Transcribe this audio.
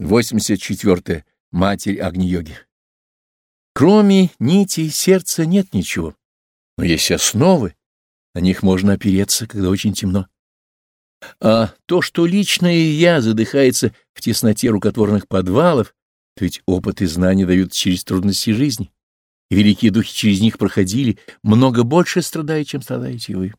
84. Матерь Агни-йоги. Кроме нити сердца нет ничего, но есть основы, на них можно опереться, когда очень темно. А то, что личное «я» задыхается в тесноте рукотворных подвалов, то ведь опыт и знания дают через трудности жизни, и великие духи через них проходили, много больше страдая, чем страдаете вы.